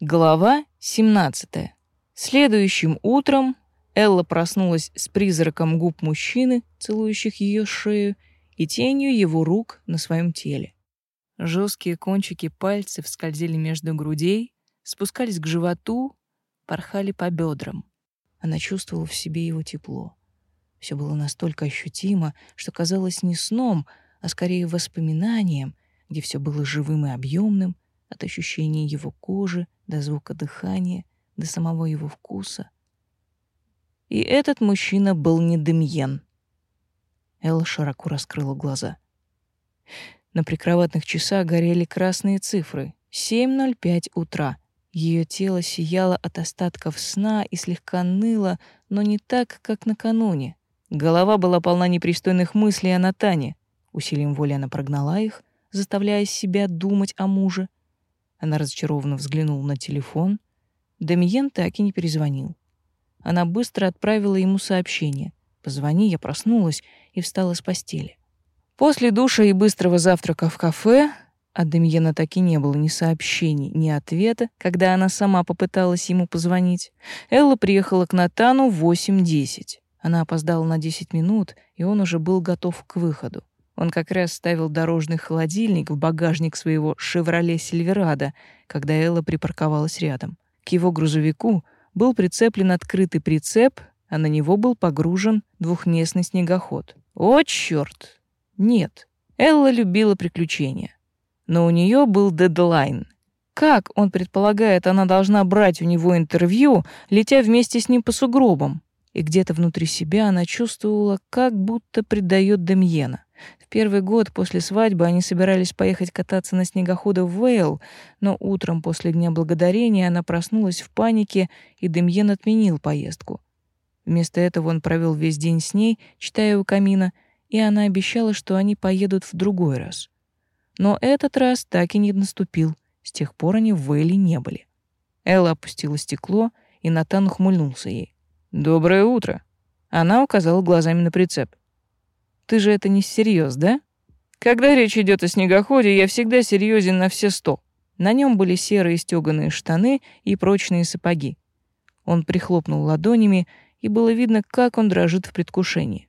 Глава 17. Следующим утром Элла проснулась с призраком губ мужчины, целующих ее шею, и тенью его рук на своем теле. Жесткие кончики пальцев скользили между грудей, спускались к животу, порхали по бедрам. Она чувствовала в себе его тепло. Все было настолько ощутимо, что казалось не сном, а скорее воспоминанием, где все было живым и объемным, от ощущения его кожи до звука дыхания, до самого его вкуса. И этот мужчина был не Демьен. Элла широко раскрыла глаза. На прикроватных часах горели красные цифры. 7.05 утра. Ее тело сияло от остатков сна и слегка ныло, но не так, как накануне. Голова была полна непристойных мыслей о Натане. Усилием воли она прогнала их, заставляя себя думать о муже, она разочарованно взглянула на телефон. Демьен так и не перезвонил. Она быстро отправила ему сообщение. «Позвони, я проснулась» и встала с постели. После душа и быстрого завтрака в кафе от Демьена так и не было ни сообщений, ни ответа, когда она сама попыталась ему позвонить. Элла приехала к Натану в 8.10. Она опоздала на 10 минут, и он уже был готов к выходу. Он как раз ставил дорожный холодильник в багажник своего «Шевроле Сильверадо», когда Элла припарковалась рядом. К его грузовику был прицеплен открытый прицеп, а на него был погружен двухместный снегоход. О, чёрт! Нет. Элла любила приключения. Но у нее был дедлайн. Как, он предполагает, она должна брать у него интервью, летя вместе с ним по сугробам? И где-то внутри себя она чувствовала, как будто предает Демьена. В первый год после свадьбы они собирались поехать кататься на снегоходе в Вейл, но утром после Дня Благодарения она проснулась в панике, и Демьен отменил поездку. Вместо этого он провел весь день с ней, читая у камина, и она обещала, что они поедут в другой раз. Но этот раз так и не наступил. С тех пор они в Вейле не были. Элла опустила стекло, и Натан ухмыльнулся ей. «Доброе утро!» Она указала глазами на прицеп. Ты же это не всерьез, да? Когда речь идет о снегоходе, я всегда серьезен на все сто. На нем были серые стёганые штаны и прочные сапоги. Он прихлопнул ладонями, и было видно, как он дрожит в предвкушении.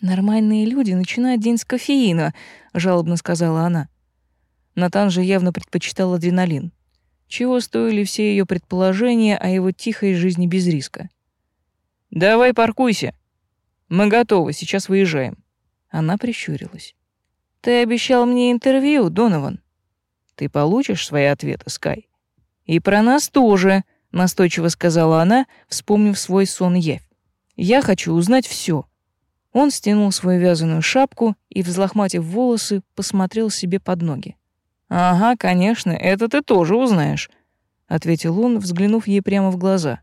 «Нормальные люди начинают день с кофеина», — жалобно сказала она. Натан же явно предпочитал адреналин. Чего стоили все ее предположения о его тихой жизни без риска? «Давай паркуйся. Мы готовы, сейчас выезжаем». Она прищурилась. «Ты обещал мне интервью, Донован. Ты получишь свои ответы, Скай. И про нас тоже», — настойчиво сказала она, вспомнив свой сон явь. «Я хочу узнать все. Он стянул свою вязаную шапку и, взлохматив волосы, посмотрел себе под ноги. «Ага, конечно, это ты тоже узнаешь», — ответил он, взглянув ей прямо в глаза.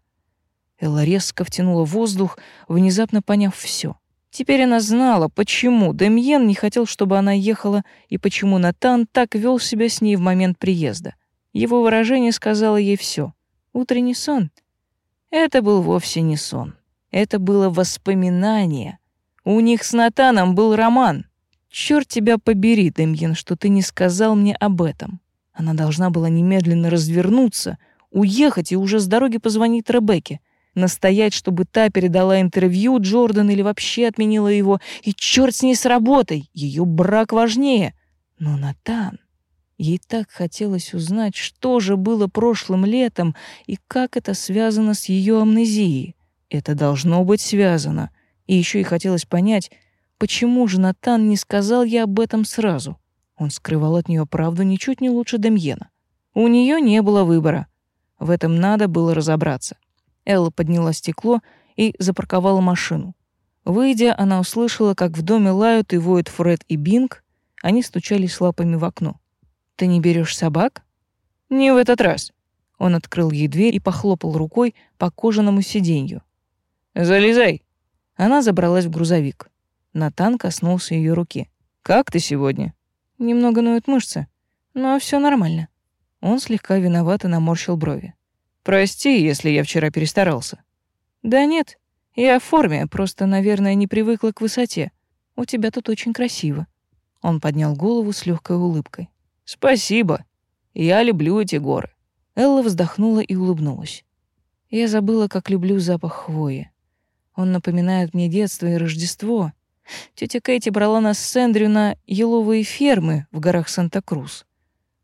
Элла резко втянула воздух, внезапно поняв все. Теперь она знала, почему Демьен не хотел, чтобы она ехала, и почему Натан так вел себя с ней в момент приезда. Его выражение сказало ей все. Утренний сон. Это был вовсе не сон. Это было воспоминание. У них с Натаном был роман. Черт тебя побери, Демьен, что ты не сказал мне об этом. Она должна была немедленно развернуться, уехать и уже с дороги позвонить Ребекке настоять, чтобы та передала интервью Джордан или вообще отменила его, и черт с ней с работой, ее брак важнее. Но Натан... Ей так хотелось узнать, что же было прошлым летом и как это связано с ее амнезией. Это должно быть связано. И еще и хотелось понять, почему же Натан не сказал ей об этом сразу. Он скрывал от нее правду ничуть не лучше Демьена. У нее не было выбора. В этом надо было разобраться. Элла подняла стекло и запарковала машину. Выйдя, она услышала, как в доме лают и воют Фред и Бинг. Они стучались лапами в окно. «Ты не берешь собак?» «Не в этот раз». Он открыл ей дверь и похлопал рукой по кожаному сиденью. «Залезай!» Она забралась в грузовик. Натан коснулся ее руки. «Как ты сегодня?» «Немного ноют мышцы, но все нормально». Он слегка виновато наморщил брови. Прости, если я вчера перестарался. Да нет, я в форме, просто, наверное, не привыкла к высоте. У тебя тут очень красиво. Он поднял голову с легкой улыбкой. Спасибо. Я люблю эти горы. Элла вздохнула и улыбнулась. Я забыла, как люблю запах хвои. Он напоминает мне детство и Рождество. Тетя Кэти брала нас с Эндрю на еловые фермы в горах Санта-Крус.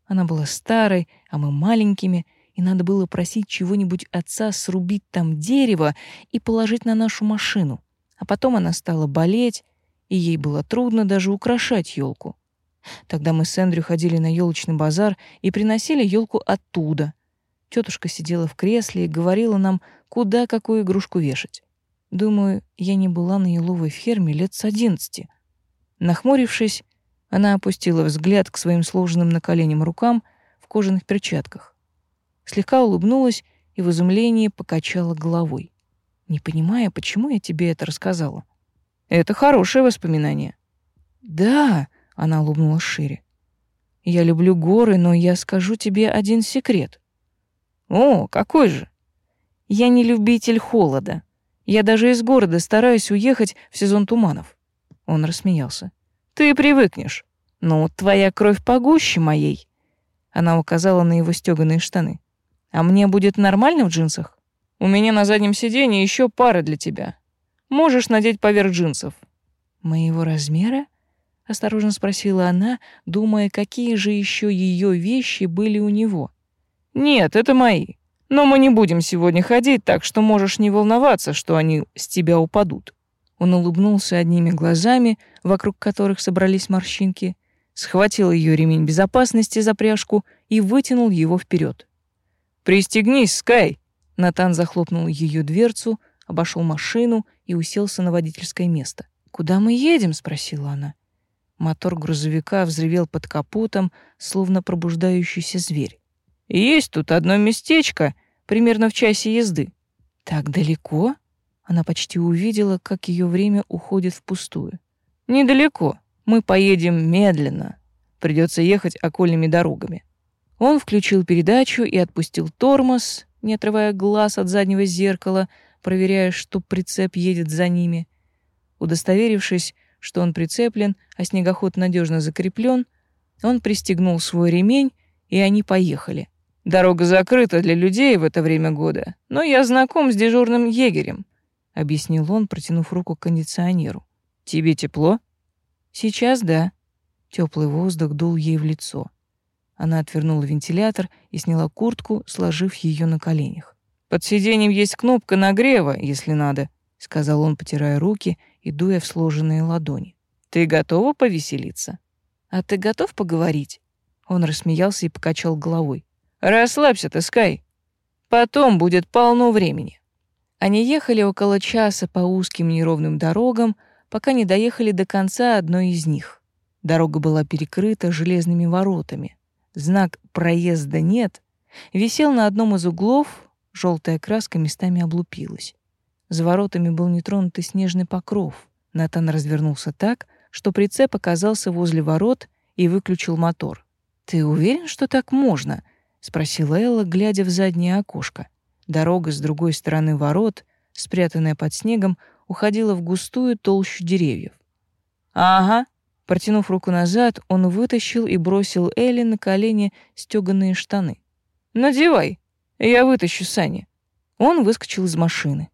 Она была старой, а мы маленькими, и надо было просить чего-нибудь отца срубить там дерево и положить на нашу машину. А потом она стала болеть, и ей было трудно даже украшать елку. Тогда мы с Эндрю ходили на елочный базар и приносили елку оттуда. Тетушка сидела в кресле и говорила нам, куда какую игрушку вешать. Думаю, я не была на еловой ферме лет с одиннадцати. Нахмурившись, она опустила взгляд к своим сложенным на коленям рукам в кожаных перчатках. Слегка улыбнулась и в изумлении покачала головой, не понимая, почему я тебе это рассказала. Это хорошее воспоминание. Да, она улыбнулась шире. Я люблю горы, но я скажу тебе один секрет. О, какой же? Я не любитель холода. Я даже из города стараюсь уехать в сезон туманов. Он рассмеялся. Ты привыкнешь. Ну, твоя кровь погуще моей. Она указала на его стёганые штаны. А мне будет нормально в джинсах? У меня на заднем сиденье еще пара для тебя. Можешь надеть поверх джинсов. Моего размера? осторожно спросила она, думая, какие же еще ее вещи были у него. Нет, это мои. Но мы не будем сегодня ходить, так что можешь не волноваться, что они с тебя упадут. Он улыбнулся одними глазами, вокруг которых собрались морщинки, схватил ее ремень безопасности за пряжку и вытянул его вперед. «Пристегнись, Скай!» Натан захлопнул ее дверцу, обошел машину и уселся на водительское место. «Куда мы едем?» — спросила она. Мотор грузовика взревел под капотом, словно пробуждающийся зверь. «Есть тут одно местечко, примерно в часе езды». «Так далеко?» Она почти увидела, как ее время уходит впустую. «Недалеко. Мы поедем медленно. Придется ехать окольными дорогами». Он включил передачу и отпустил тормоз, не отрывая глаз от заднего зеркала, проверяя, что прицеп едет за ними. Удостоверившись, что он прицеплен, а снегоход надежно закреплен, он пристегнул свой ремень, и они поехали. Дорога закрыта для людей в это время года, но я знаком с дежурным егерем, объяснил он, протянув руку к кондиционеру. Тебе тепло? Сейчас да. Теплый воздух дул ей в лицо. Она отвернула вентилятор и сняла куртку, сложив ее на коленях. Под сиденьем есть кнопка нагрева, если надо, сказал он, потирая руки и дуя в сложенные ладони. Ты готова повеселиться? А ты готов поговорить? Он рассмеялся и покачал головой. Расслабься ты, Скай. Потом будет полно времени. Они ехали около часа по узким неровным дорогам, пока не доехали до конца одной из них. Дорога была перекрыта железными воротами. Знак «Проезда нет» висел на одном из углов, желтая краска местами облупилась. За воротами был нетронутый снежный покров. Натан развернулся так, что прицеп оказался возле ворот и выключил мотор. «Ты уверен, что так можно?» — спросила Элла, глядя в заднее окошко. Дорога с другой стороны ворот, спрятанная под снегом, уходила в густую толщу деревьев. «Ага», Протянув руку назад, он вытащил и бросил Элли на колени стёганые штаны. «Надевай, я вытащу сани». Он выскочил из машины.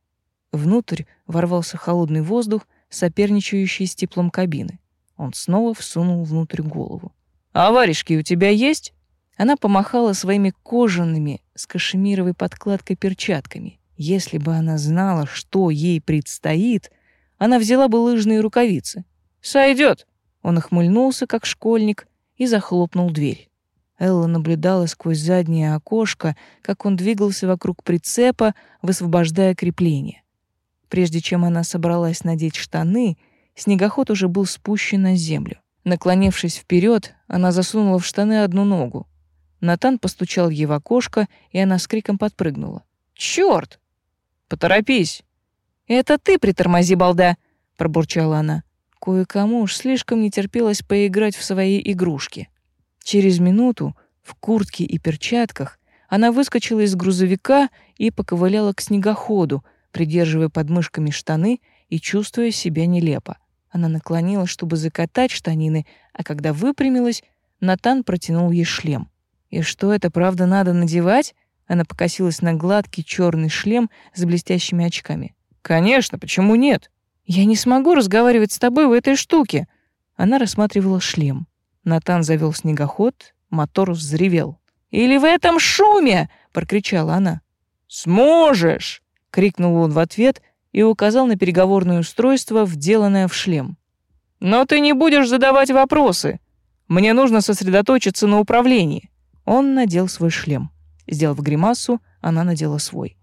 Внутрь ворвался холодный воздух, соперничающий с теплом кабины. Он снова всунул внутрь голову. «А варежки у тебя есть?» Она помахала своими кожаными с кашемировой подкладкой перчатками. Если бы она знала, что ей предстоит, она взяла бы лыжные рукавицы. «Сойдет», он охмыльнулся, как школьник, и захлопнул дверь. Элла наблюдала сквозь заднее окошко, как он двигался вокруг прицепа, высвобождая крепление. Прежде чем она собралась надеть штаны, снегоход уже был спущен на землю. Наклонившись вперед, она засунула в штаны одну ногу. Натан постучал ей в окошко, и она с криком подпрыгнула. «Чёрт! Поторопись!» «Это ты притормози, балда!» — пробурчала она. Кое-кому уж слишком не терпелось поиграть в свои игрушки. Через минуту, в куртке и перчатках, она выскочила из грузовика и поковыляла к снегоходу, придерживая подмышками штаны и чувствуя себя нелепо. Она наклонилась, чтобы закатать штанины, а когда выпрямилась, Натан протянул ей шлем. «И что, это правда надо надевать?» Она покосилась на гладкий черный шлем с блестящими очками. «Конечно, почему нет? Я не смогу разговаривать с тобой в этой штуке». Она рассматривала шлем. Натан завел снегоход, мотор взревел. «Или в этом шуме!» — прокричала она. «Сможешь!» — крикнул он в ответ и указал на переговорное устройство, вделанное в шлем. «Но ты не будешь задавать вопросы. Мне нужно сосредоточиться на управлении». Он надел свой шлем. Сделав гримасу, она надела свой.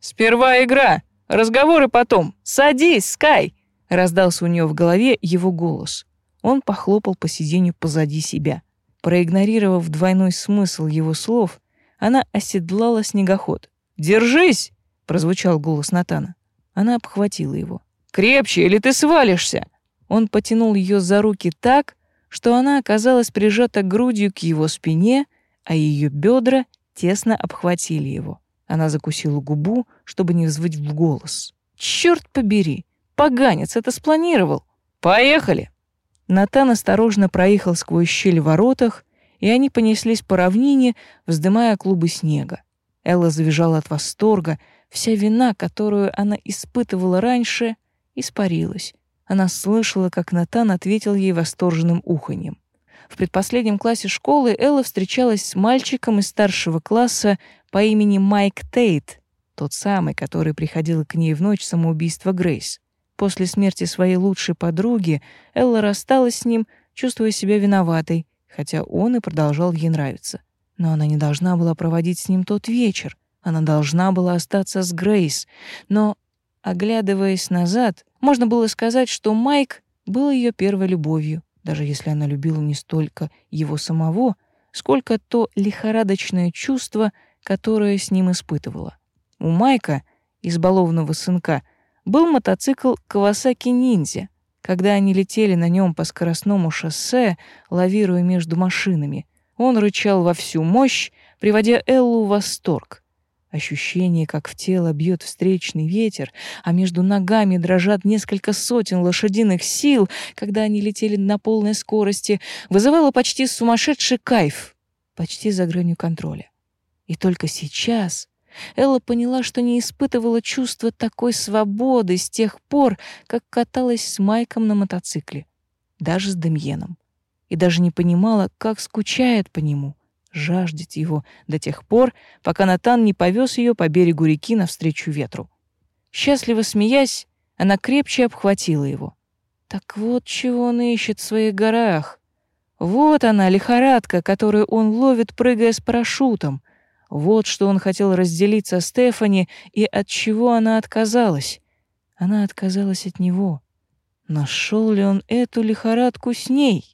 «Сперва игра, разговоры потом. Садись, Скай!» Раздался у нее в голове его голос. Он похлопал по сиденью позади себя. Проигнорировав двойной смысл его слов, она оседлала снегоход. «Держись!» — прозвучал голос Натана. Она обхватила его. «Крепче, или ты свалишься!» Он потянул ее за руки так, что она оказалась прижата грудью к его спине, а ее бедра тесно обхватили его. Она закусила губу, чтобы не взвыть в голос. «Черт побери! Поганец это спланировал! Поехали!» Натан осторожно проехал сквозь щель в воротах, и они понеслись по равнине, вздымая клубы снега. Элла завизжала от восторга. Вся вина, которую она испытывала раньше, испарилась. Она слышала, как Натан ответил ей восторженным уханьем. В предпоследнем классе школы Элла встречалась с мальчиком из старшего класса по имени Майк Тейт, тот самый, который приходил к ней в ночь самоубийства Грейс. После смерти своей лучшей подруги Элла рассталась с ним, чувствуя себя виноватой, хотя он и продолжал ей нравиться. Но она не должна была проводить с ним тот вечер. Она должна была остаться с Грейс. Но, оглядываясь назад, можно было сказать, что Майк был ее первой любовью даже если она любила не столько его самого, сколько то лихорадочное чувство, которое с ним испытывала. У Майка, избалованного сынка, был мотоцикл Кавасаки Ниндзя. Когда они летели на нем по скоростному шоссе, лавируя между машинами, он рычал во всю мощь, приводя Эллу в восторг. Ощущение, как в тело бьет встречный ветер, а между ногами дрожат несколько сотен лошадиных сил, когда они летели на полной скорости, вызывало почти сумасшедший кайф, почти за гранью контроля. И только сейчас Элла поняла, что не испытывала чувства такой свободы с тех пор, как каталась с Майком на мотоцикле, даже с Демьеном, и даже не понимала, как скучает по нему — жаждет его до тех пор, пока Натан не повез ее по берегу реки навстречу ветру. Счастливо смеясь, она крепче обхватила его. Так вот чего он ищет в своих горах. Вот она, лихорадка, которую он ловит, прыгая с парашютом. Вот что он хотел разделить со Стефани и от чего она отказалась. Она отказалась от него. Нашел ли он эту лихорадку с ней?